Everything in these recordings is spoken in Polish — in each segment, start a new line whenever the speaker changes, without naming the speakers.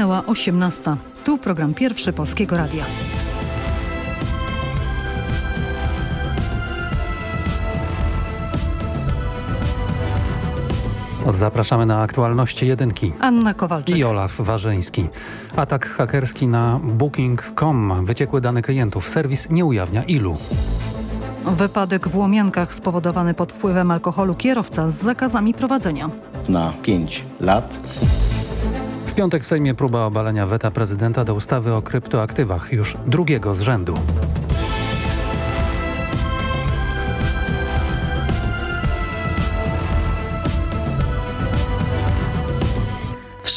Minęła 18. Tu program pierwszy Polskiego Radia.
Zapraszamy na aktualności jedynki.
Anna Kowalczyk.
I Olaf Warzyński. Atak hakerski na Booking.com. Wyciekły dane klientów. Serwis nie ujawnia ilu.
Wypadek w Łomiankach spowodowany pod wpływem alkoholu kierowca z zakazami prowadzenia.
Na 5 lat.
Piątek w Sejmie próba obalenia weta prezydenta do ustawy o kryptoaktywach. Już drugiego z rzędu.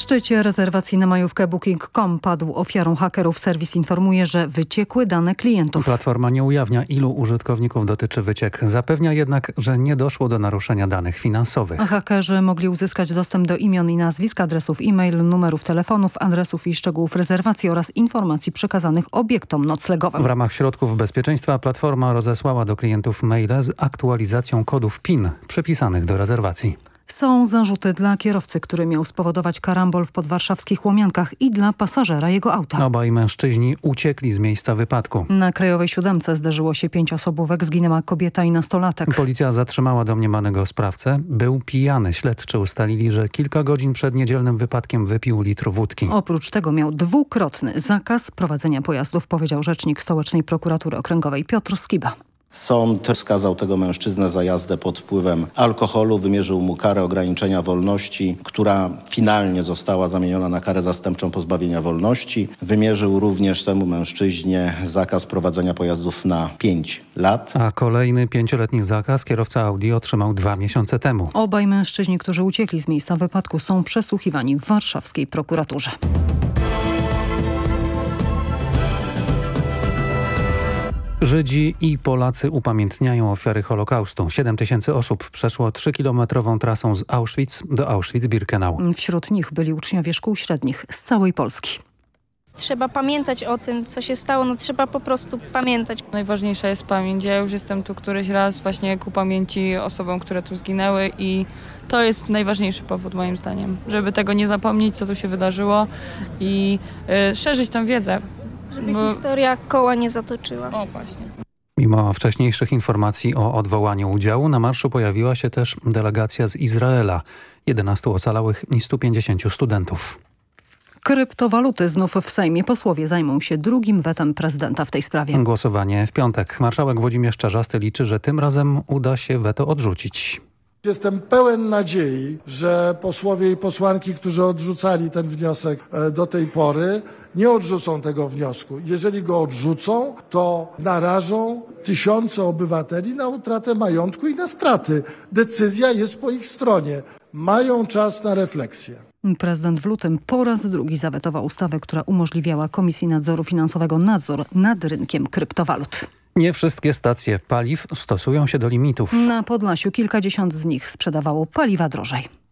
Szczycie rezerwacji na majówkę Booking.com padł ofiarą hakerów. Serwis informuje, że wyciekły dane klientów.
Platforma nie ujawnia, ilu użytkowników dotyczy wyciek. Zapewnia jednak, że nie doszło do naruszenia danych finansowych.
Hakerzy mogli uzyskać dostęp do imion i nazwisk, adresów e-mail, numerów telefonów, adresów i szczegółów rezerwacji oraz informacji przekazanych obiektom noclegowym.
W ramach środków bezpieczeństwa platforma rozesłała do klientów maile z aktualizacją kodów PIN przypisanych do rezerwacji.
Są zarzuty dla kierowcy, który miał spowodować karambol w podwarszawskich Łomiankach i dla pasażera jego auta.
Obaj mężczyźni uciekli z miejsca wypadku.
Na Krajowej Siódemce zderzyło się pięć osobówek, zginęła kobieta i nastolatek.
Policja zatrzymała domniemanego sprawcę. Był pijany. Śledczy ustalili, że kilka godzin przed niedzielnym wypadkiem wypił litr wódki.
Oprócz tego miał dwukrotny zakaz prowadzenia pojazdów, powiedział rzecznik Stołecznej Prokuratury Okręgowej Piotr Skiba.
Sąd skazał tego mężczyznę za jazdę pod wpływem alkoholu, wymierzył mu karę ograniczenia wolności, która finalnie została zamieniona na karę zastępczą pozbawienia wolności. Wymierzył również temu mężczyźnie zakaz prowadzenia pojazdów na 5 lat.
A kolejny pięcioletni zakaz kierowca Audi otrzymał dwa miesiące temu.
Obaj mężczyźni, którzy uciekli z miejsca wypadku są przesłuchiwani w warszawskiej prokuraturze.
Żydzi i Polacy upamiętniają ofiary Holokaustu. 7 tysięcy osób przeszło 3-kilometrową trasą z Auschwitz do Auschwitz-Birkenau.
Wśród nich byli uczniowie szkół średnich z całej Polski.
Trzeba pamiętać o tym, co się stało, no trzeba po prostu pamiętać.
Najważniejsza jest pamięć. Ja już jestem tu któryś raz właśnie ku pamięci osobom, które tu zginęły i to jest najważniejszy powód moim zdaniem, żeby tego nie zapomnieć, co tu się wydarzyło i y, szerzyć tę wiedzę.
Żeby
Bo-
historia koła nie zatoczyła.
O właśnie.
Mimo wcześniejszych informacji o odwołaniu udziału na marszu pojawiła się też delegacja z Izraela. 11 ocalałych i 150 studentów.
Kryptowaluty znów w Sejmie. Posłowie zajmą się drugim wetem prezydenta w tej sprawie.
Głosowanie w piątek. Marszałek Włodzimierz Czarzasty liczy, że tym razem uda się weto odrzucić.
Jestem pełen nadziei, że posłowie i posłanki, którzy odrzucali ten wniosek e, do tej pory, nie odrzucą tego wniosku. Jeżeli go odrzucą, to narażą tysiące obywateli na utratę majątku i na straty. Decyzja jest po ich stronie. Mają czas na refleksję.
Prezydent w lutym po raz drugi zawetował ustawę, która umożliwiała Komisji Nadzoru Finansowego nadzór nad rynkiem kryptowalut.
Nie wszystkie stacje paliw stosują się do limitów.
Na Podlasiu kilkadziesiąt z nich sprzedawało paliwa drożej.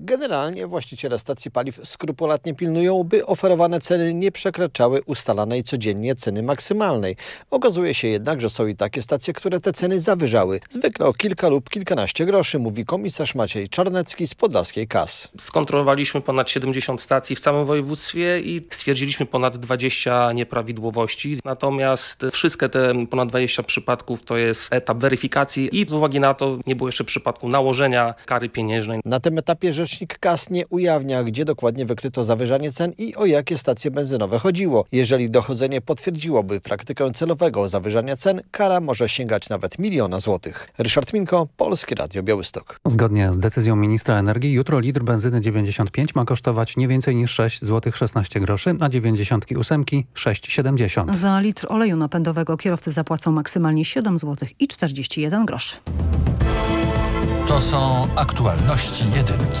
Generalnie właściciele stacji paliw skrupulatnie pilnują, by oferowane ceny nie przekraczały ustalanej codziennie ceny maksymalnej. Okazuje się jednak, że są i takie stacje, które te ceny zawyżały. Zwykle o kilka lub kilkanaście groszy, mówi komisarz Maciej Czarnecki z Podlaskiej KAS.
Skontrolowaliśmy ponad 70 stacji w całym województwie i stwierdziliśmy ponad 20 nieprawidłowości. Natomiast wszystkie te ponad 20 przypadków to jest etap weryfikacji i z uwagi na to nie było jeszcze przypadku nałożenia kary pieniężnej.
Na tym etapie rzecznik KAS nie ujawnia, gdzie dokładnie wykryto zawyżanie cen i o jakie stacje benzynowe chodziło. Jeżeli dochodzenie potwierdziłoby praktykę celowego zawyżania cen, kara może sięgać nawet miliona złotych. Ryszard Minko, Polskie Radio Białystok.
Zgodnie z decyzją ministra energii jutro litr benzyny 95 ma kosztować nie więcej niż 6 zł 16 groszy, a 98 6,70.
Za litr oleju napędowego kierowcy zapłacą maksymalnie 7 zł i 41 groszy.
To są aktualności jedynki.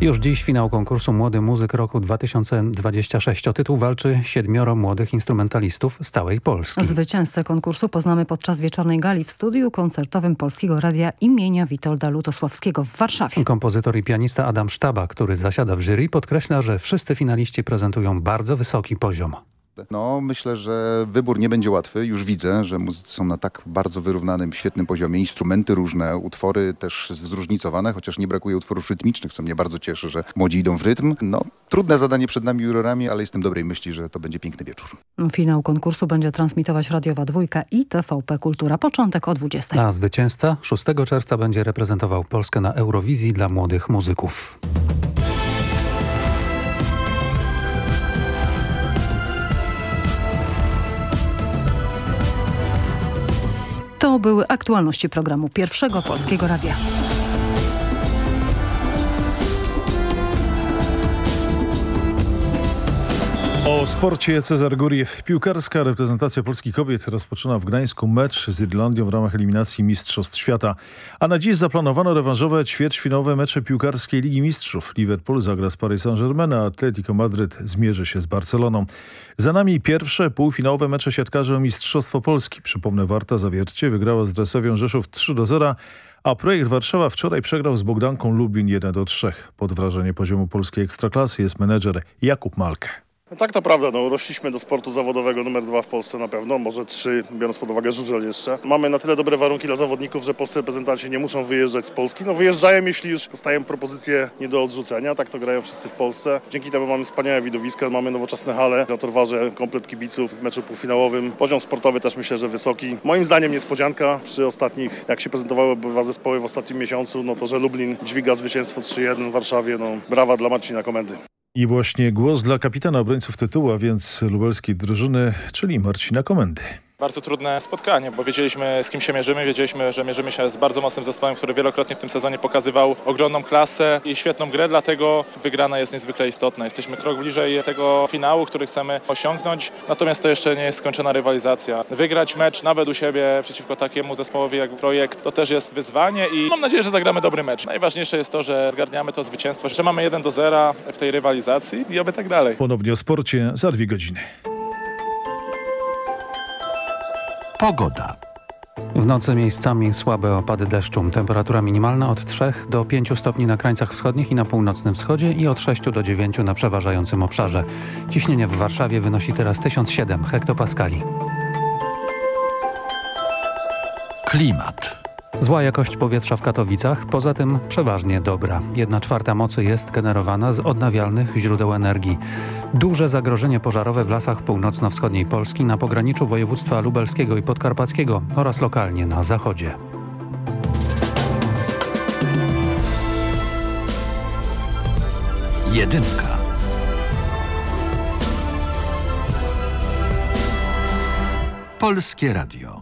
Już dziś finał konkursu Młody Muzyk Roku 2026. O tytuł walczy siedmioro młodych instrumentalistów z całej Polski.
Zwycięzcę konkursu poznamy podczas wieczornej gali w studiu koncertowym Polskiego Radia imienia Witolda Lutosławskiego w Warszawie.
Kompozytor i pianista Adam Sztaba, który zasiada w jury, podkreśla, że wszyscy finaliści prezentują bardzo wysoki poziom.
No, myślę, że wybór nie będzie łatwy. Już widzę, że muzycy są na tak bardzo wyrównanym, świetnym poziomie. Instrumenty różne, utwory też zróżnicowane, chociaż nie brakuje utworów rytmicznych, co mnie bardzo cieszy, że młodzi idą w rytm. No, trudne zadanie przed nami jurorami, ale jestem dobrej myśli, że to będzie piękny wieczór.
Finał konkursu będzie transmitować Radiowa Dwójka i TVP Kultura. Początek o 20.
A zwycięzca 6 czerwca będzie reprezentował Polskę na Eurowizji dla młodych muzyków.
Były aktualności programu Pierwszego Polskiego Radia.
O sporcie Cezar Guriew. Piłkarska reprezentacja Polski kobiet rozpoczyna w Gdańsku mecz z Irlandią w ramach eliminacji Mistrzostw Świata. A na dziś zaplanowano rewanżowe ćwierćfinałowe mecze piłkarskiej Ligi Mistrzów. Liverpool zagra z Paris Saint-Germain, a Atletico Madryt zmierzy się z Barceloną. Za nami pierwsze półfinałowe mecze siatkarzy o Mistrzostwo Polski. Przypomnę, Warta Zawiercie wygrała z Dresowią Rzeszów 3 do 0 a projekt Warszawa wczoraj przegrał z Bogdanką Lublin 1 do 3. Pod wrażenie poziomu polskiej ekstraklasy jest menedżer Jakub Malkę.
No tak, to prawda. No, rośliśmy do sportu zawodowego numer dwa w Polsce na pewno, może trzy, biorąc pod uwagę żużel jeszcze. Mamy na tyle dobre warunki dla zawodników, że polscy reprezentanci nie muszą wyjeżdżać z Polski. No wyjeżdżają, jeśli już dostają propozycje nie do odrzucenia. Tak to grają wszyscy w Polsce. Dzięki temu mamy wspaniałe widowiska, mamy nowoczesne hale. Na Torwarze komplet kibiców w meczu półfinałowym. Poziom sportowy też myślę, że wysoki. Moim zdaniem niespodzianka przy ostatnich, jak się prezentowały dwa zespoły w ostatnim miesiącu, no to, że Lublin dźwiga zwycięstwo 3-1 w Warszawie. No brawa dla Marcina Komendy.
I właśnie głos dla kapitana obrońców tytułu, a więc lubelskiej drużyny, czyli Marcina Komendy.
Bardzo trudne spotkanie, bo wiedzieliśmy z kim się mierzymy, wiedzieliśmy, że mierzymy się z bardzo mocnym zespołem, który wielokrotnie w tym sezonie pokazywał ogromną klasę i świetną grę, dlatego wygrana jest niezwykle istotna. Jesteśmy krok bliżej tego finału, który chcemy osiągnąć, natomiast to jeszcze nie jest skończona rywalizacja. Wygrać mecz nawet u siebie przeciwko takiemu zespołowi jak projekt to też jest wyzwanie i mam nadzieję, że zagramy dobry mecz. Najważniejsze jest to, że zgarniamy to zwycięstwo, że mamy 1 do 0 w tej rywalizacji i oby tak dalej.
Ponownie o sporcie za dwie godziny.
Pogoda.
W nocy miejscami słabe opady deszczu. Temperatura minimalna od 3 do 5 stopni na krańcach wschodnich i na północnym wschodzie i od 6 do 9 na przeważającym obszarze. Ciśnienie w Warszawie wynosi teraz 1007 hektopaskali.
Klimat.
Zła jakość powietrza w Katowicach, poza tym przeważnie dobra. Jedna czwarta mocy jest generowana z odnawialnych źródeł energii. Duże zagrożenie pożarowe w lasach północno-wschodniej Polski na pograniczu województwa lubelskiego i podkarpackiego oraz lokalnie na zachodzie.
Jedynka. Polskie Radio.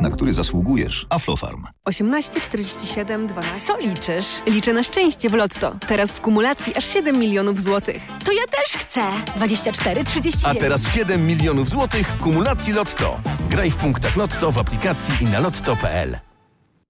na który zasługujesz. Aflofarm.
18 47 12. Co liczysz? Liczę na szczęście w Lotto. Teraz w kumulacji aż 7 milionów złotych.
To ja też chcę. 24 39.
A teraz 7 milionów złotych w kumulacji Lotto. Graj w punktach Lotto w aplikacji i na lotto.pl.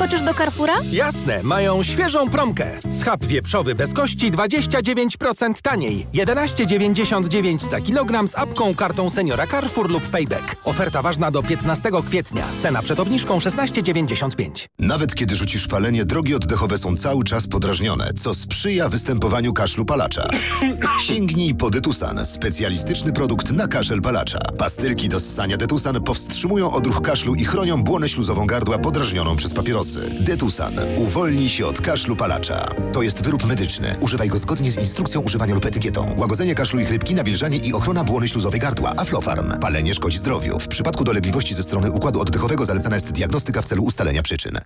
Wskoczysz do Carrefoura?
Jasne, mają świeżą promkę. Schab wieprzowy bez kości 29% taniej. 11,99 za kilogram z apką, kartą seniora Carrefour lub Payback. Oferta ważna do 15 kwietnia. Cena przed obniżką 16,95.
Nawet kiedy rzucisz palenie, drogi oddechowe są cały czas podrażnione, co sprzyja występowaniu kaszlu palacza. Sięgnij po Detusan, specjalistyczny produkt na kaszel palacza. Pastylki do ssania Detusan powstrzymują odruch kaszlu i chronią błonę śluzową gardła podrażnioną przez papierosy. Detusan. Uwolnij się od kaszlu palacza. To jest wyrób medyczny. Używaj go zgodnie z instrukcją używania lub etykietą. Łagodzenie kaszlu i chrypki, nawilżanie i ochrona błony śluzowej gardła. Aflofarm. Palenie szkodzi zdrowiu. W przypadku dolegliwości ze strony układu oddechowego zalecana jest diagnostyka w celu ustalenia przyczyn.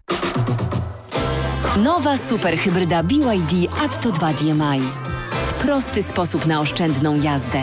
Nowa superhybryda BYD Atto 2 DMI. Prosty sposób na oszczędną jazdę.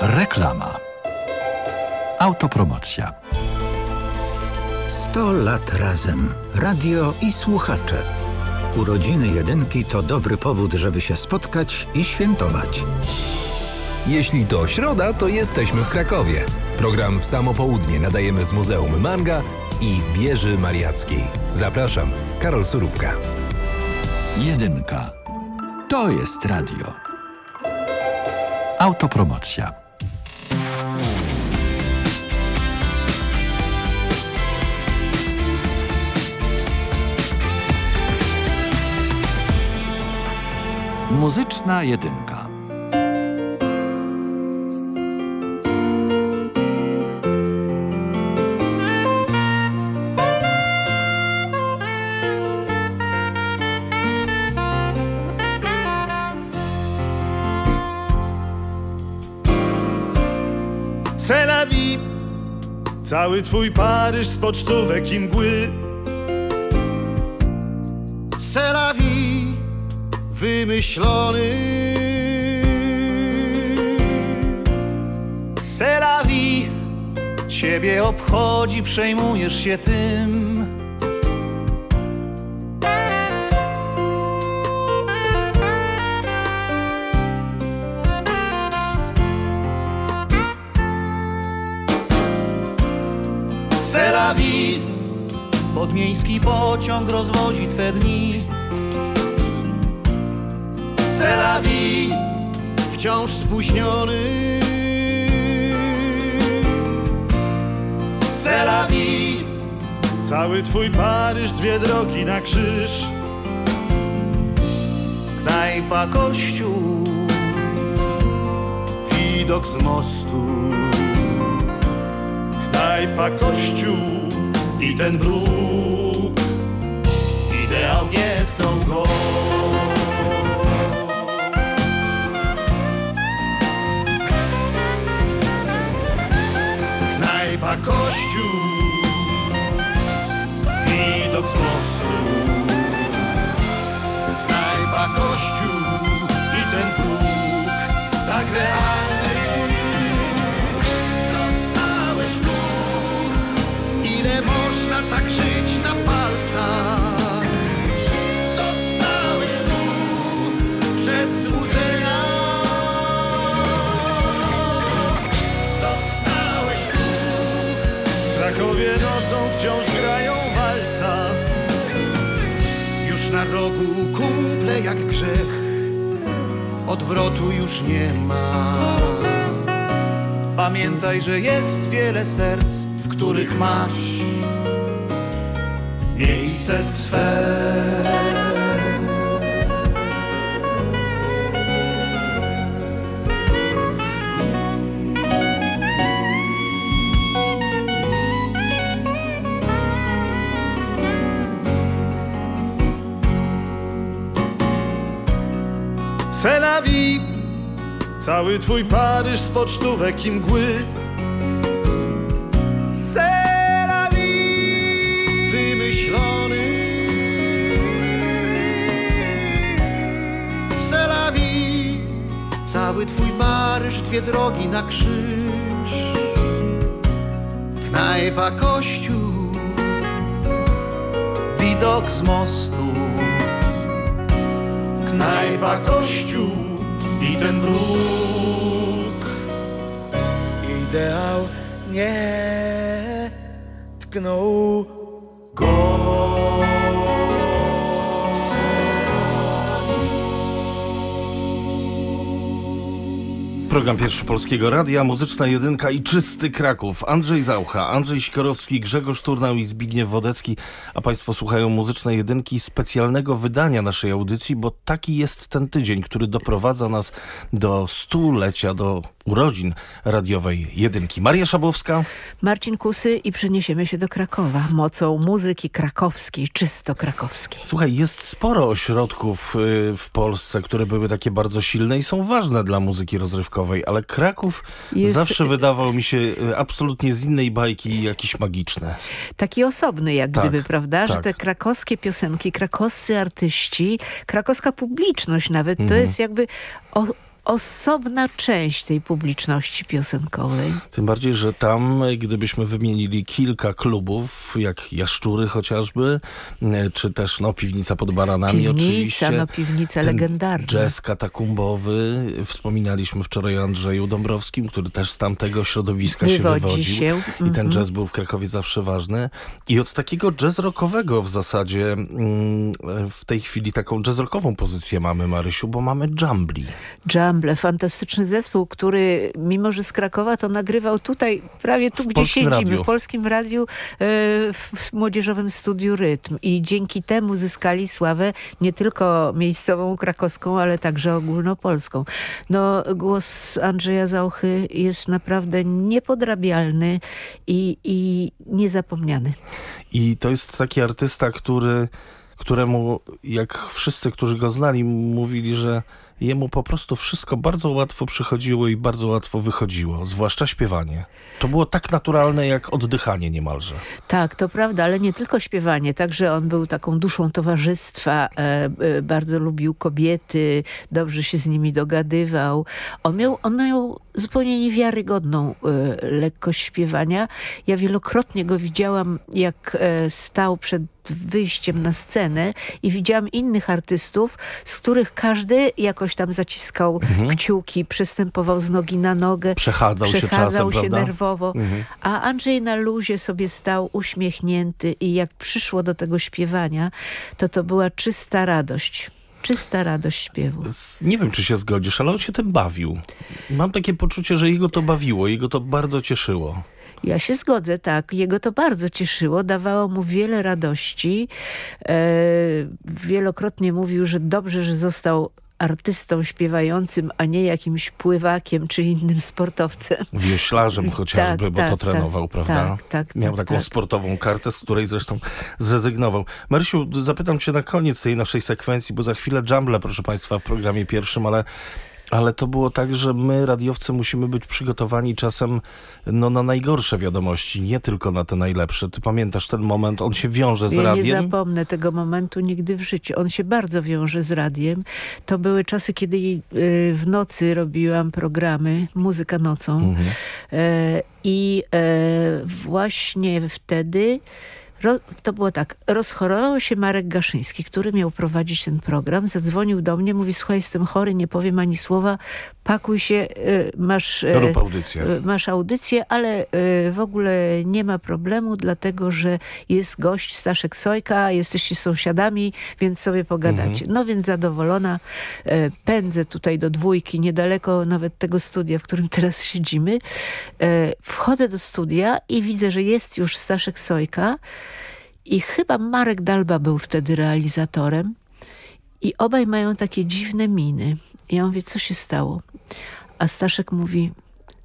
Reklama. Autopromocja.
100 lat razem. Radio i słuchacze. Urodziny jedynki to dobry powód, żeby się spotkać i świętować.
Jeśli to środa, to jesteśmy w Krakowie. Program w samo południe nadajemy z Muzeum Manga i Wieży Mariackiej. Zapraszam, Karol Surówka.
Jedynka. To jest radio. Autopromocja. Muzyczna jedynka.
C'est la vie Cały twój Paryż z pocztówek i mgły
Wymyślony. Ciebie obchodzi, przejmujesz się tym. Podmiejski pociąg rozwozi twe dni Vie Wciąż spóźniony. Vie
Cały twój Paryż, dwie drogi na krzyż.
Knajpa, kościół. Widok z mostu.
Knajpa, kościół
i ten bruk. Ideał nie tknął go Knajpa, kościół. Widok z mostu. Knajpa, kościół i ten próg Tak realny na rogu kumple jak grzech. Odwrotu już nie ma. Pamiętaj, że jest wiele serc, w których masz Miejsce swe
vie Cały twój Paryż z pocztówek i mgły. Wymyślony. Vie Cały twój Paryż, dwie drogi na krzyż. Knajpa, kościół. Widok z mostu Knajpa, kościół i ten bruk Ideał nie tknął go
Program Pierwszy Polskiego Radia, Muzyczna Jedynka i Czysty Kraków. Andrzej Zaucha, Andrzej Sikorowski, Grzegorz Turnał i Zbigniew Wodecki. A Państwo słuchają Muzycznej Jedynki specjalnego wydania naszej audycji, bo taki jest ten tydzień, który doprowadza nas do stulecia, do urodzin radiowej Jedynki. Maria Szabowska.
Marcin Kusy i przeniesiemy się do Krakowa mocą muzyki krakowskiej, czysto krakowskiej.
Słuchaj, jest sporo ośrodków y, w Polsce, które były takie bardzo silne i są ważne dla muzyki rozrywkowej ale Kraków jest... zawsze wydawał mi się y, absolutnie z innej bajki jakiś magiczny.
Taki osobny jak tak, gdyby, prawda? Tak. Że te krakowskie piosenki, krakowscy artyści, krakowska publiczność nawet, mhm. to jest jakby o, osobna część tej publiczności piosenkowej.
Tym bardziej, że tam, gdybyśmy wymienili kilka klubów, jak Jaszczury chociażby, e, czy też no, Piwnica pod Baranami
piwnica,
oczywiście.
no Piwnica legendarna.
Jazz katakumbowy. Wspominaliśmy wczoraj o Andrzeju Dąbrowskim, który też z tamtego środowiska
Wywodzi
się wywodził.
Się.
I ten mm -hmm. jazz był w Krakowie zawsze ważny. I od takiego jazz rockowego w zasadzie mm, w tej chwili taką jazz rockową pozycję mamy, Marysiu, bo mamy Jumbly.
Jumbly fantastyczny zespół, który mimo, że z Krakowa to nagrywał tutaj, prawie tu,
w
gdzie siedzimy,
radiu.
w Polskim Radiu, e, w Młodzieżowym Studiu Rytm. I dzięki temu zyskali sławę nie tylko miejscową, krakowską, ale także ogólnopolską. No, głos Andrzeja Zauchy jest naprawdę niepodrabialny i, i niezapomniany.
I to jest taki artysta, który któremu, jak wszyscy, którzy go znali, mówili, że jemu po prostu wszystko bardzo łatwo przychodziło i bardzo łatwo wychodziło, zwłaszcza śpiewanie. To było tak naturalne jak oddychanie niemalże.
Tak, to prawda, ale nie tylko śpiewanie, także on był taką duszą towarzystwa, e, e, bardzo lubił kobiety, dobrze się z nimi dogadywał. On miał, on miał zupełnie niewiarygodną e, lekkość śpiewania. Ja wielokrotnie go widziałam, jak stał przed wyjściem na scenę i widziałam innych artystów, z których każdy jakoś tam zaciskał mhm. kciuki, przystępował z nogi na nogę.
Przechadzał,
przechadzał
się, czasem,
się nerwowo. Mhm. A Andrzej na luzie sobie stał uśmiechnięty i jak przyszło do tego śpiewania, to to była czysta radość czysta radość śpiewu.
Nie wiem, czy się zgodzisz, ale on się tym bawił. Mam takie poczucie, że jego to bawiło, jego to bardzo cieszyło.
Ja się zgodzę, tak. Jego to bardzo cieszyło, dawało mu wiele radości. E, wielokrotnie mówił, że dobrze, że został artystą śpiewającym, a nie jakimś pływakiem czy innym sportowcem.
Wioślarzem chociażby, tak, bo tak, to trenował,
tak,
prawda?
Tak, tak,
Miał
tak,
taką sportową kartę, z której zresztą zrezygnował. Marysiu, zapytam cię na koniec tej naszej sekwencji, bo za chwilę Jumble, proszę państwa, w programie pierwszym, ale ale to było tak, że my, radiowcy, musimy być przygotowani czasem no, na najgorsze wiadomości, nie tylko na te najlepsze. Ty pamiętasz ten moment? On się wiąże z
ja
radiem?
nie zapomnę tego momentu nigdy w życiu. On się bardzo wiąże z radiem. To były czasy, kiedy y, w nocy robiłam programy, muzyka nocą. Mhm. E, I e, właśnie wtedy to było tak, rozchorował się Marek Gaszyński, który miał prowadzić ten program, zadzwonił do mnie, mówi, słuchaj, jestem chory, nie powiem ani słowa, pakuj się, y, masz,
y, audycję.
Y, masz audycję, ale w ogóle nie ma problemu, dlatego, że jest gość Staszek Sojka, jesteście sąsiadami, więc sobie pogadacie. Mhm. No więc zadowolona, pędzę tutaj do dwójki, niedaleko nawet tego studia, w którym teraz siedzimy. Wchodzę do studia i widzę, że jest już Staszek Sojka, i chyba Marek Dalba był wtedy realizatorem. I obaj mają takie dziwne miny. I ja mówię, co się stało? A Staszek mówi,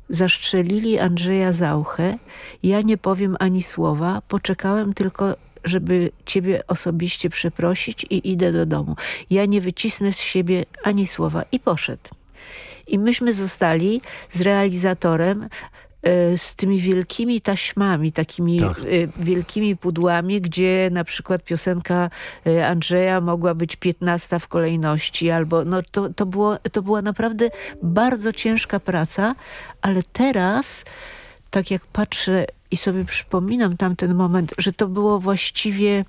zaszczelili Andrzeja Zauchę. Ja nie powiem ani słowa. Poczekałem tylko, żeby ciebie osobiście przeprosić i idę do domu. Ja nie wycisnę z siebie ani słowa. I poszedł. i myśmy zostali z realizatorem z tymi wielkimi taśmami, takimi
Tak.
e, wielkimi pudłami, gdzie na przykład piosenka e, Andrzeja mogła być 15 w kolejności, albo no to, to, było, to była naprawdę bardzo ciężka praca, ale teraz tak jak patrzę i sobie przypominam tamten moment, że to było właściwie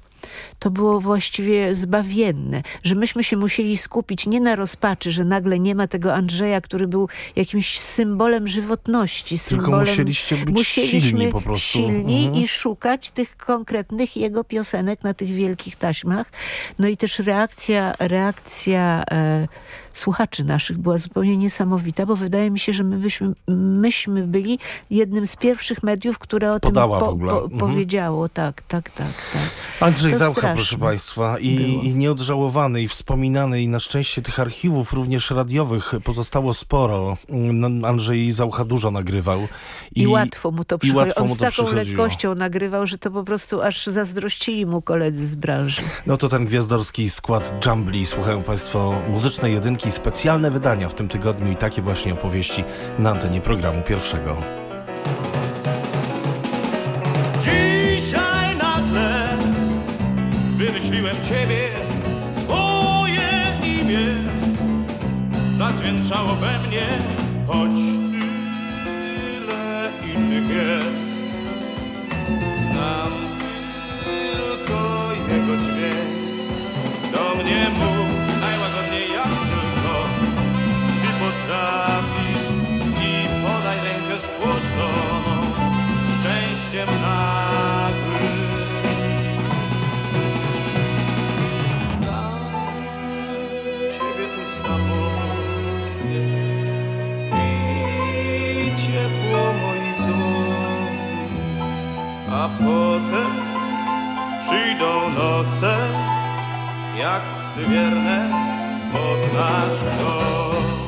to było właściwie zbawienne, że myśmy się musieli skupić nie na rozpaczy, że nagle nie ma tego Andrzeja, który był jakimś symbolem żywotności.
Tylko
Symbolem,
musieliście być
musieliśmy
silni po prostu.
silni
Mhm.
i szukać tych konkretnych jego piosenek na tych wielkich taśmach. No i też reakcja, reakcja e, słuchaczy naszych była zupełnie niesamowita, bo wydaje mi się, że my byśmy, myśmy byli jednym z pierwszych mediów, które o
Podała
tym
w ogóle. Mhm.
powiedziało. Tak, tak, tak, tak.
Andrzej
To
Zaucha,
straszne
proszę Państwa, i,
było.
i nieodżałowany, i wspominany, i na szczęście tych archiwów, również radiowych, pozostało sporo. Andrzej Zaucha dużo nagrywał.
I, łatwo mu to
i
przychodziło. On
mu
z taką lekkością nagrywał, że to po prostu aż zazdrościli mu koledzy z branży.
No to ten gwiazdorski skład Jumbly. Słuchają Państwo muzycznej jedynki, specjalne wydania w tym tygodniu i takie właśnie opowieści na antenie programu pierwszego.
Wymyśliłem ciebie, twoje imię zadźwięczało we mnie, choć tyle innych jest. Znam tylko jego dźwięk, do mnie mów najłagodniej jak tylko ty potrafisz i podaj rękę spłoszoną szczęściem nagłym. A potem przyjdą noce jak psy pod nasz dom.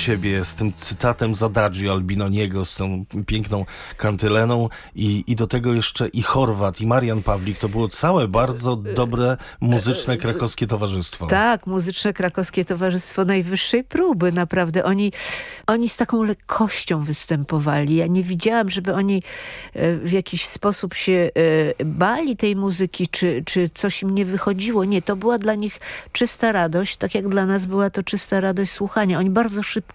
Ciebie
z tym cytatem z Adagio Albinoniego, z tą piękną kantyleną i, i do tego jeszcze i Chorwat, i Marian Pawlik. To było całe bardzo dobre muzyczne krakowskie towarzystwo.
Tak, muzyczne krakowskie towarzystwo najwyższej próby, naprawdę. Oni, oni z taką lekkością występowali. Ja nie widziałam, żeby oni e, w jakiś sposób się e, bali tej muzyki, czy, czy coś im nie wychodziło. Nie, to była dla nich czysta radość, tak jak dla nas była to czysta radość słuchania. Oni oni bardzo szybko.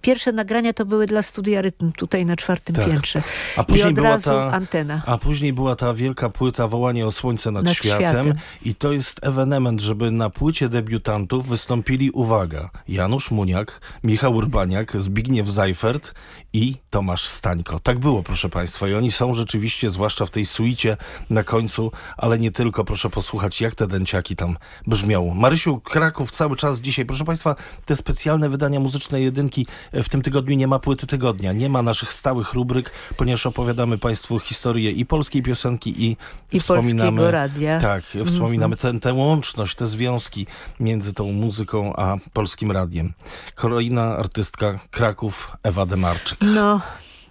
Pierwsze nagrania to były dla studia Rytm tutaj na czwartym
Tak.
piętrze.
A później
I od
była
razu
ta-
antena.
A później była ta wielka płyta Wołanie o Słońce nad,
Nad
światem.
światem.
I to jest ewenement, żeby na płycie debiutantów wystąpili, uwaga, Janusz Muniak, Michał Urbaniak, Zbigniew Zajfert i Tomasz Stańko. Tak było, proszę Państwa. I oni są rzeczywiście, zwłaszcza w tej suicie na końcu, ale nie tylko. Proszę posłuchać, jak te dęciaki tam brzmią. Marysiu, Kraków cały czas dzisiaj. Proszę Państwa, te specjalne wydania muzycznej jedynki e, w tym tygodniu nie ma płyty tygodnia, nie ma naszych stałych rubryk, ponieważ opowiadamy Państwu historię i polskiej piosenki i,
I
wspominamy...
Polskiego Radia.
Tak,
Mhm.
wspominamy tę tę łączność, te związki między tą muzyką a polskim radiem. Kolejna artystka Kraków, Ewa Demarczyk.
No,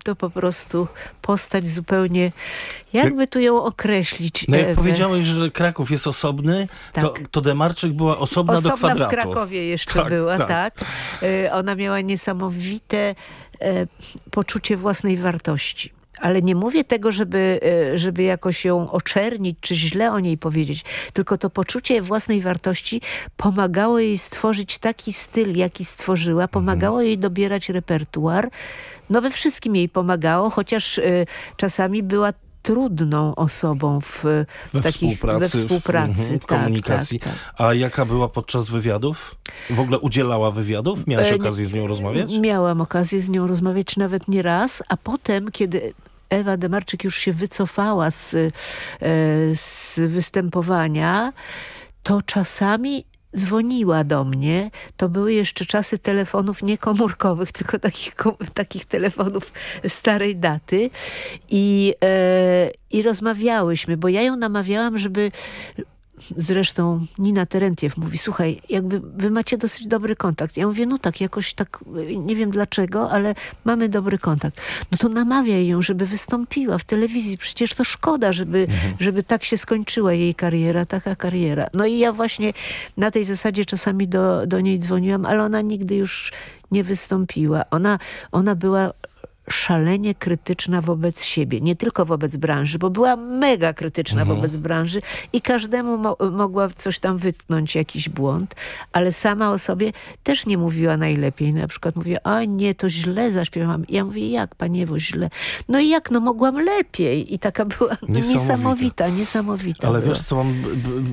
to po prostu postać zupełnie... Jakby tu ją określić?
No jak
Ewę?
powiedziałeś, że Kraków jest osobny, to, to Demarczyk była osobna, do
Osobna
kwadratu.
w Krakowie jeszcze
Tak,
była,
tak.
tak. Y, Ona miała niesamowite e, poczucie własnej wartości. Ale nie mówię tego, żeby, e, żeby jakoś ją oczernić, czy źle o niej powiedzieć, tylko to poczucie własnej wartości pomagało jej stworzyć taki styl, jaki stworzyła, pomagało jej dobierać repertuar. No we wszystkim jej pomagało, chociaż e, czasami była trudną osobą w, w
We
takich,
współpracy,
we
w-
współpracy
mhm, w
tak,
komunikacji.
Tak, tak.
A jaka była podczas wywiadów? W ogóle udzielała wywiadów? Miałeś
E,
okazję z nią rozmawiać?
Miałam okazję z nią rozmawiać nawet nie raz, a potem, kiedy Ewa Demarczyk już się wycofała z, e, z występowania, to czasami dzwoniła do mnie. To były jeszcze czasy telefonów nie komórkowych, tylko takich, takich telefonów starej daty. I, e, I rozmawiałyśmy, bo ja ją namawiałam, żeby Zresztą Nina Terentiew mówi, słuchaj, jakby wy macie dosyć dobry kontakt. Ja mówię, no tak, jakoś tak, nie wiem dlaczego, ale mamy dobry kontakt. No to namawiaj ją, żeby wystąpiła w telewizji. Przecież to szkoda, żeby, żeby tak się skończyła jej kariera, taka kariera. No i ja właśnie na tej zasadzie czasami do, do niej dzwoniłam, ale ona nigdy już nie wystąpiła. Ona, ona była szalenie krytyczna wobec siebie, nie tylko wobec branży, bo była mega krytyczna
Mhm.
wobec branży i każdemu mo mogła coś tam wytknąć, jakiś błąd, ale sama o sobie też nie mówiła najlepiej. Na przykład mówiła, a nie, to źle zaśpiewam. Ja mówię, jak, paniewo, źle? No i jak, no mogłam lepiej. I taka była no,
Niesamowita.
niesamowita, niesamowita
Ale
była.
wiesz co, mam,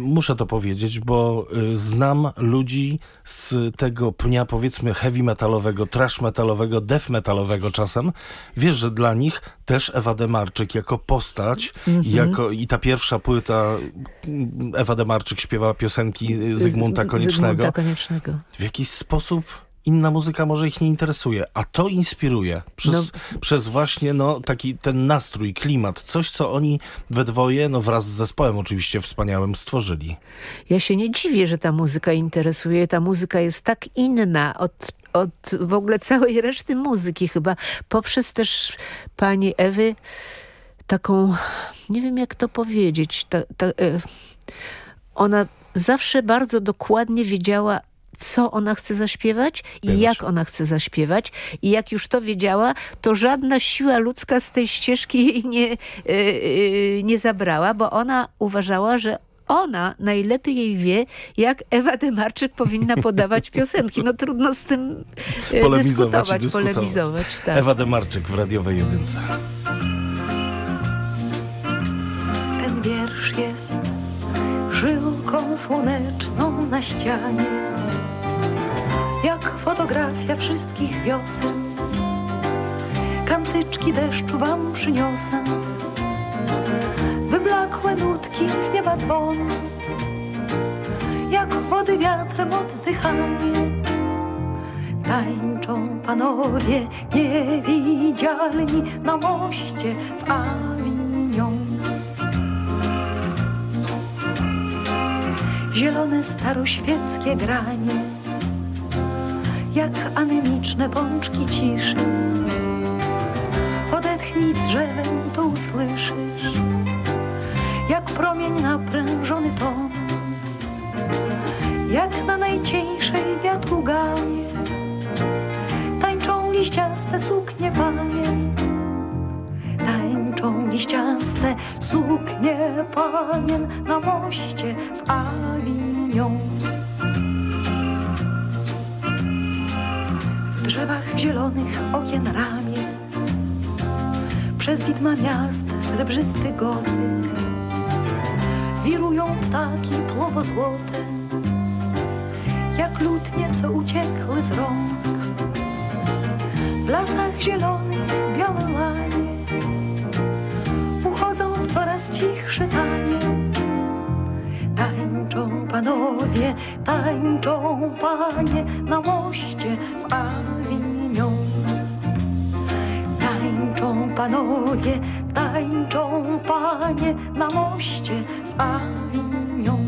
muszę to powiedzieć, bo y, znam ludzi z tego pnia powiedzmy heavy metalowego, trash metalowego, death metalowego czasem. Wiesz, że dla nich też Ewa Demarczyk jako postać
Mhm.
jako, i ta pierwsza płyta mm, Ewa Demarczyk śpiewała piosenki y, Zygmunta Koniecznego.
Zygmunta Koniecznego.
W jakiś sposób inna muzyka może ich nie interesuje, a to inspiruje przez, przez właśnie no, taki ten nastrój, klimat, coś co oni we dwoje, no wraz z zespołem oczywiście wspaniałym stworzyli.
Ja się nie dziwię, że ta muzyka interesuje. Ta muzyka jest tak inna od, od w ogóle całej reszty muzyki chyba. Poprzez też pani Ewy taką, nie wiem jak to powiedzieć, ta, ta, e, ona zawsze bardzo dokładnie wiedziała, co ona chce zaśpiewać i jak ona chce zaśpiewać. I jak już to wiedziała, to żadna siła ludzka z tej ścieżki jej nie, e, e, nie zabrała, bo ona uważała, że ona najlepiej jej wie, jak Ewa Demarczyk powinna podawać piosenki. No trudno z tym e,
Polemizować
dyskutować,
dyskutować.
polemizować. Tak.
Ewa Demarczyk w radiowej jedynce.
Ten wiersz jest żyłką słoneczną na ścianie, jak fotografia wszystkich wiosen. Kantyczki deszczu wam przyniosę, nutki w nieba dzwon, jak wody wiatrem oddychanie. Tańczą panowie niewidzialni na moście w Avignon. Zielone staroświeckie granie, jak anemiczne pączki ciszy. Odetchnij drzewem, to usłyszysz, jak promień naprężony ton, jak na najcieńszej wiatru gamie. Tańczą liściaste suknie panie, tańczą liściaste suknie panien na moście w Avignon. drzewach zielonych okien ramię Przez widma miast srebrzysty gotyk Wirują ptaki płowo-złote Jak lutnie, co uciekły z rąk W lasach zielonych białe łanie Uchodzą w coraz cichszy taniec Tańczą panowie, tańczą panie na moście w Avignon. Tańczą panowie, tańczą panie na moście w Avignon.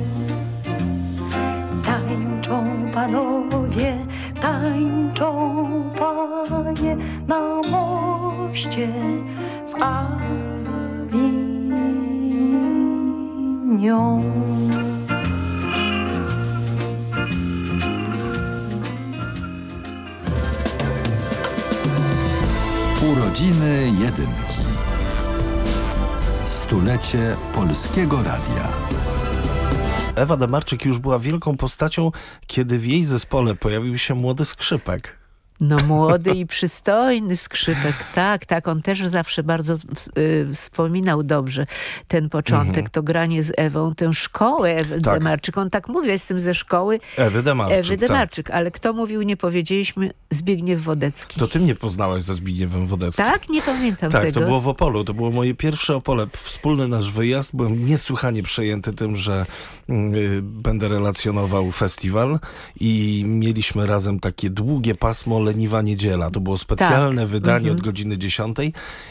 Tańczą panowie, tańczą panie na moście w Avignon.
Urodziny Jedynki. Stulecie Polskiego Radia.
Ewa Demarczyk już była wielką postacią, kiedy w jej zespole pojawił się młody skrzypek.
No młody i przystojny skrzypek, tak, tak. On też zawsze bardzo y, wspominał dobrze ten początek,
Mhm.
to granie z Ewą, tę szkołę Ewy
Tak.
Demarczyk. On tak mówi, ja jestem ze szkoły
Ewy Demarczyk,
Ewy
tak.
Demarczyk. Ale kto mówił, nie powiedzieliśmy, Zbigniew Wodecki.
To ty mnie poznałaś ze Zbigniewem Wodeckim.
Tak? Nie pamiętam
Tak,
tego.
to było w Opolu. To było moje pierwsze Opole. Wspólny nasz wyjazd. Byłem niesłychanie przejęty tym, że mm, y, będę relacjonował festiwal i mieliśmy razem takie długie pasmo Leniwa Niedziela. To było specjalne
Tak.
wydanie
Mhm.
od godziny 10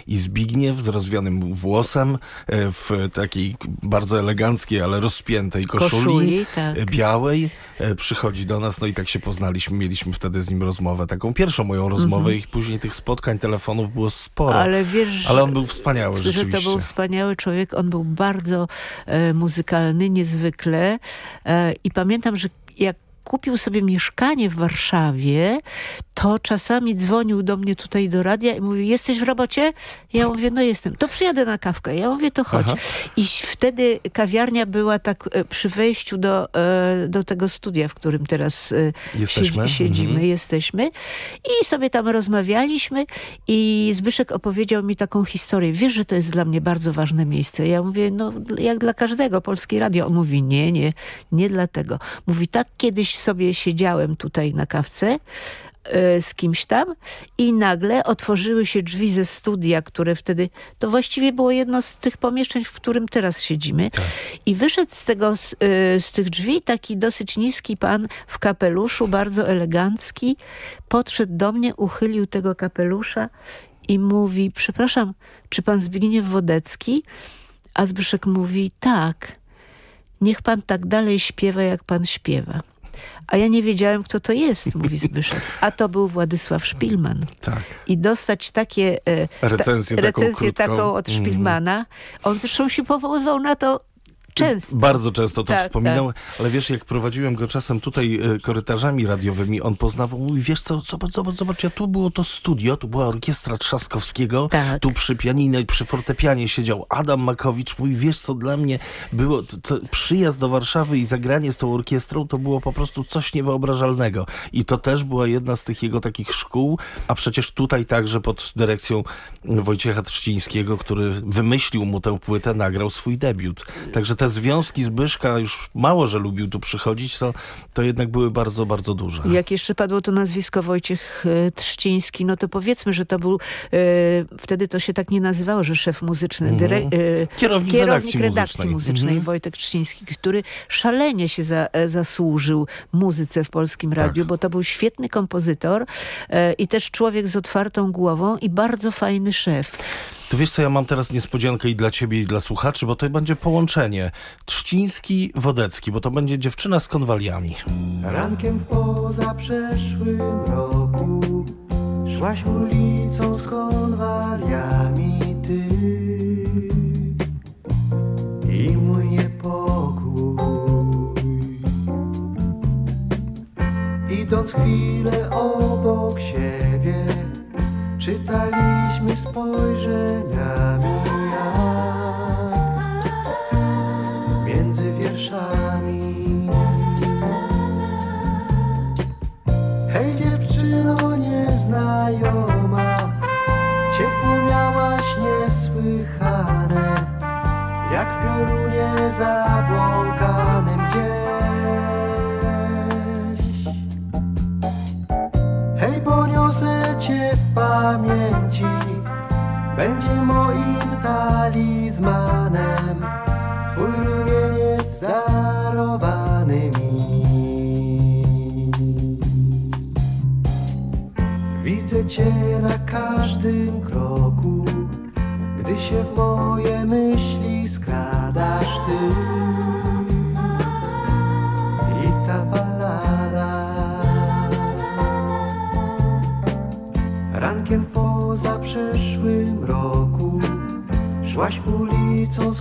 i Zbigniew z rozwianym włosem e, w takiej bardzo eleganckiej, ale rozpiętej koszuli,
Koszuli, tak.
e, białej e, przychodzi do nas, no i tak się poznaliśmy. Mieliśmy wtedy z nim rozmowę, taką pierwszą moją rozmowę
Mhm.
i później tych spotkań, telefonów było sporo.
Ale wiesz,
Ale on był wspaniały
że
rzeczywiście.
to był wspaniały człowiek. On był bardzo e, muzykalny, niezwykle. E, I pamiętam, że jak kupił sobie mieszkanie w Warszawie, to czasami dzwonił do mnie tutaj do radia i mówił, jesteś w robocie? Ja mówię, no jestem. To przyjadę na kawkę. Ja mówię, to chodź.
Aha.
I wtedy kawiarnia była tak e, przy wejściu do, e, do tego studia, w którym teraz e,
Jesteśmy.
siedzi- siedzimy,
Mhm.
jesteśmy. I sobie tam rozmawialiśmy i Zbyszek opowiedział mi taką historię. Wiesz, że to jest dla mnie bardzo ważne miejsce. Ja mówię, no jak dla każdego, Polskie Radio. On mówi, nie, nie, nie dlatego. Mówi, tak kiedyś sobie siedziałem tutaj na kawce z kimś tam i nagle otworzyły się drzwi ze studia, które wtedy, to właściwie było jedno z tych pomieszczeń, w którym teraz siedzimy. I wyszedł z tego, z, e, z tych drzwi taki dosyć niski pan w kapeluszu, bardzo elegancki, podszedł do mnie, uchylił tego kapelusza i mówi, przepraszam, czy pan Zbigniew Wodecki? A Zbyszek mówi, tak, niech pan tak dalej śpiewa, jak pan śpiewa. A ja nie wiedziałem, kto to jest, mówi Zbyszek. A to był Władysław Szpilman.
Tak.
I dostać takie e,
Recenzję taką
recenzję taką od
Mhm.
Szpilmana. On zresztą się powoływał na to często.
Bardzo często to
Tak,
wspominał, ale wiesz, jak prowadziłem go czasem tutaj e, korytarzami radiowymi, on poznawał, mówi, wiesz co, zobacz, zobacz, zobacz, ja tu było to studio, tu była orkiestra Trzaskowskiego,
Tak.
tu przy pianinie i przy fortepianie siedział Adam Makowicz, mówi, wiesz co, dla mnie było, to, to przyjazd do Warszawy i zagranie z tą orkiestrą, to było po prostu coś niewyobrażalnego. I to też była jedna z tych jego takich szkół, a przecież tutaj także pod dyrekcją Wojciecha Trzcińskiego, który wymyślił mu tę płytę, nagrał swój debiut. Także te związki Zbyszka, już mało, że lubił tu przychodzić, to, to jednak były bardzo, bardzo duże.
Jak jeszcze padło to nazwisko Wojciech e, Trzciński, no to powiedzmy, że to był, e, wtedy to się tak nie nazywało, że szef muzyczny,
Mhm.
dyre, e,
Kierownik redakcji
redakcji
muzycznej.
muzycznej
Mhm.
Wojtek Trzciński, który szalenie się za, e, zasłużył muzyce w Polskim
Tak.
Radiu, bo to był świetny kompozytor e, i też człowiek z otwartą głową i bardzo fajny szef.
To wiesz co, ja mam teraz niespodziankę i dla ciebie i dla słuchaczy, bo to będzie połączenie. Trzciński-Wodecki, bo to będzie dziewczyna z konwaliami.
Rankiem w pozaprzeszłym roku Szłaś ulicą z konwaliami ty. I mój niepokój. Idąc chwilę obok siebie Czytaliśmy spojrzeniami jak między wierszami. Hej dziewczyno
nieznajoma, ciepło miałaś niesłychane, jak w piorunie zabłąkanym dzień. Pamięci, będzie moim talizmanem, twój rumieniec darowany mi. Widzę cię na każdym kroku, gdy się w moje szłaś
ulicą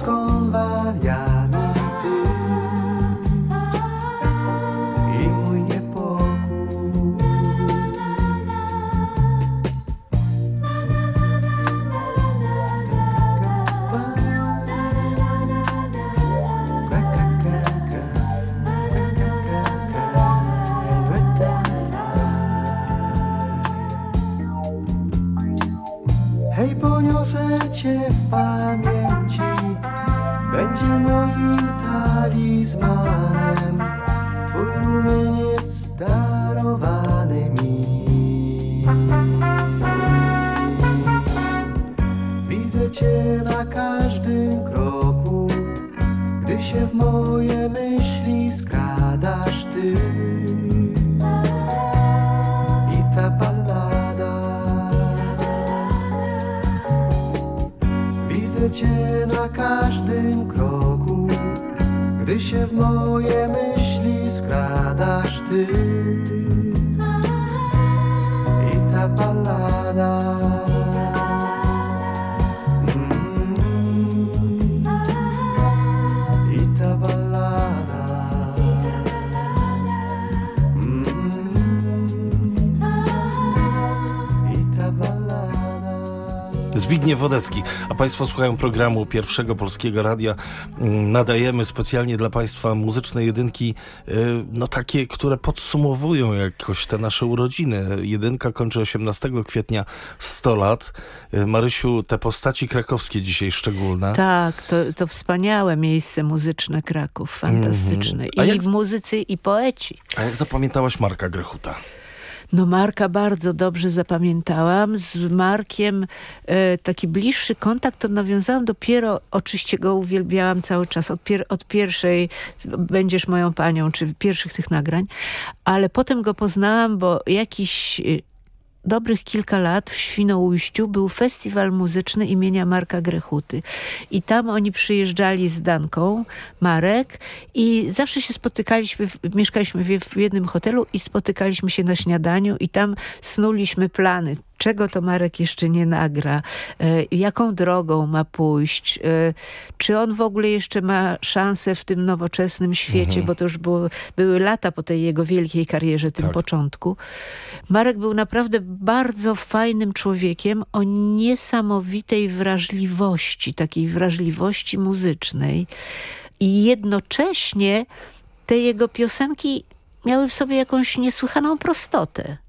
Wodecki, a Państwo słuchają programu Pierwszego Polskiego Radia. Mm, Nadajemy specjalnie dla Państwa muzyczne jedynki, y, no takie, które podsumowują jakoś te nasze urodziny. Jedynka kończy 18 kwietnia 100 lat. Y, Marysiu, te postaci krakowskie dzisiaj szczególne.
Tak, to, to wspaniałe miejsce muzyczne Kraków, fantastyczne.
Mhm. A
I
jak
muzycy, i poeci.
A jak zapamiętałaś Marka Grechuta?
No Marka bardzo dobrze zapamiętałam. Z Markiem e, taki bliższy kontakt to nawiązałam dopiero, oczywiście go uwielbiałam cały czas. Od, pier od pierwszej Będziesz moją panią, czy pierwszych tych nagrań, ale potem go poznałam, bo jakiś e, dobrych kilka lat w Świnoujściu był festiwal muzyczny imienia Marka Grechuty. I tam oni przyjeżdżali z Danką, Marek i zawsze się spotykaliśmy, mieszkaliśmy w jednym hotelu i spotykaliśmy się na śniadaniu i tam snuliśmy plany. Czego to Marek jeszcze nie nagra? E, jaką drogą ma pójść? E, czy on w ogóle jeszcze ma szansę w tym nowoczesnym świecie?
Mhm.
Bo to już było, były lata po tej jego wielkiej karierze, tym początku. Marek był naprawdę bardzo fajnym człowiekiem o niesamowitej wrażliwości, takiej wrażliwości muzycznej. I jednocześnie te jego piosenki miały w sobie jakąś niesłychaną prostotę.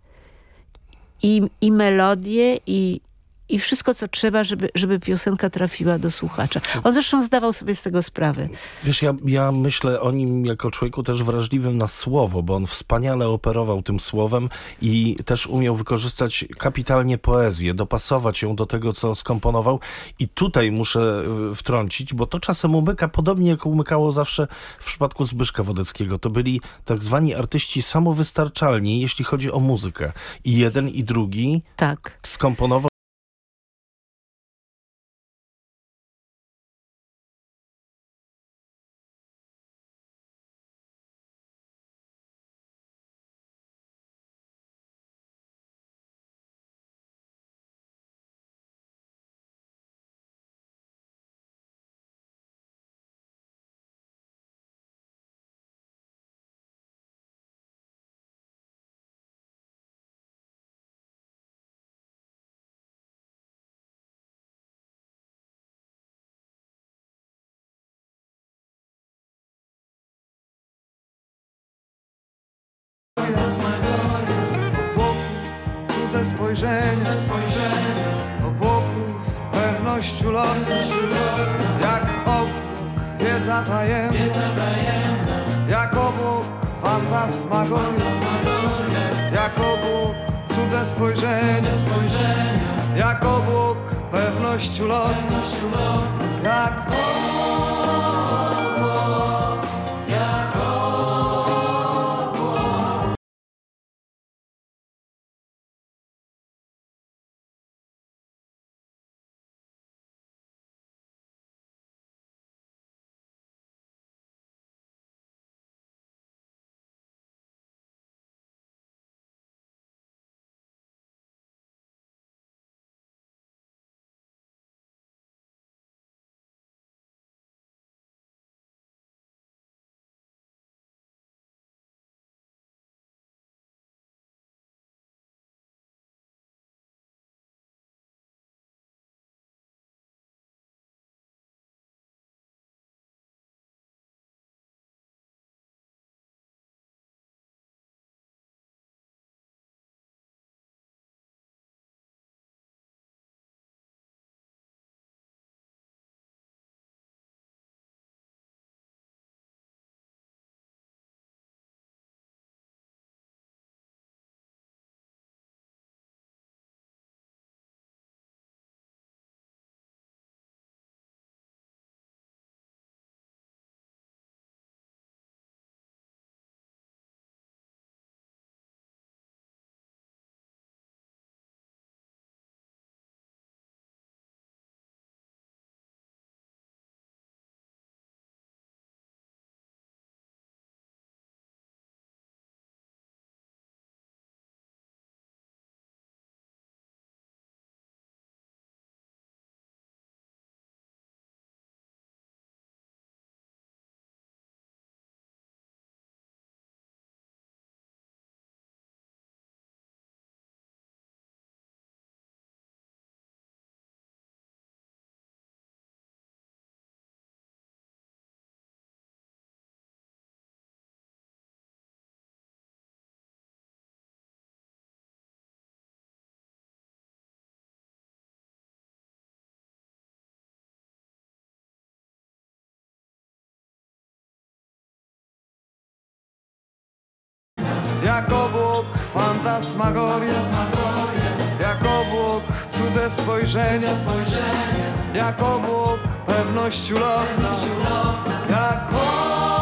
I, i melodię, i, i wszystko, co trzeba, żeby, żeby piosenka trafiła do słuchacza. On zresztą zdawał sobie z tego sprawę.
Wiesz, ja, ja myślę o nim jako człowieku też wrażliwym na słowo, bo on wspaniale operował tym słowem i też umiał wykorzystać kapitalnie poezję, dopasować ją do tego, co skomponował. I tutaj muszę y, wtrącić, bo to czasem umyka, podobnie jak umykało zawsze w przypadku Zbyszka Wodeckiego. To byli tak zwani artyści samowystarczalni, jeśli chodzi o muzykę. I jeden, i drugi
tak.
skomponował
Cudze spojrzenie. Obłoków pewność ulotu Jak obłok
wiedza tajemna, jako Bóg fantasmagoria, jako Bóg cudze spojrzenie, jako Bóg pewność ulotna, jak fantasmagoria, jako Bóg cudze spojrzenie, jako Bóg pewność ulotna, jako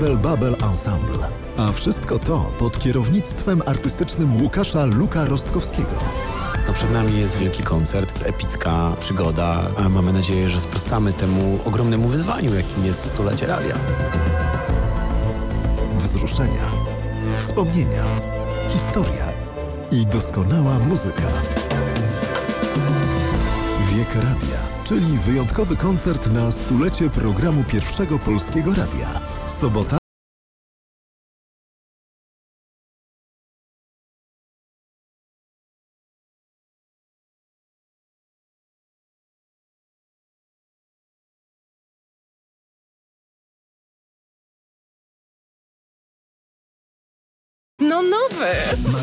Babel Babel Ensemble. A wszystko to pod kierownictwem artystycznym Łukasza Luka Rostkowskiego.
No przed nami jest wielki koncert, epicka przygoda, a mamy nadzieję, że sprostamy temu ogromnemu wyzwaniu, jakim jest stulecie radia.
Wzruszenia, wspomnienia, historia i doskonała muzyka. Wiek Radia, czyli wyjątkowy koncert na stulecie programu Pierwszego Polskiego Radia. Sobota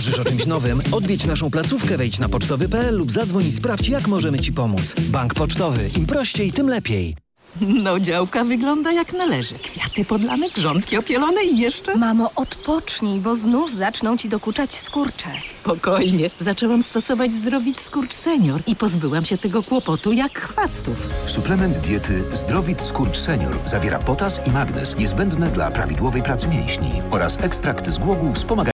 Marzysz o czymś nowym? Odwiedź naszą placówkę, wejdź na pocztowy.pl lub zadzwoń i sprawdź, jak możemy Ci pomóc. Bank Pocztowy. Im prościej, tym lepiej.
No działka wygląda jak należy. Kwiaty podlane, grządki opielone i jeszcze...
Mamo, odpocznij, bo znów zaczną ci dokuczać skurcze.
Spokojnie. Zaczęłam stosować Zdrowit Skurcz Senior i pozbyłam się tego kłopotu jak chwastów.
Suplement diety Zdrowit Skurcz Senior zawiera potas i magnez niezbędne dla prawidłowej pracy mięśni oraz ekstrakt z głogów wspomagających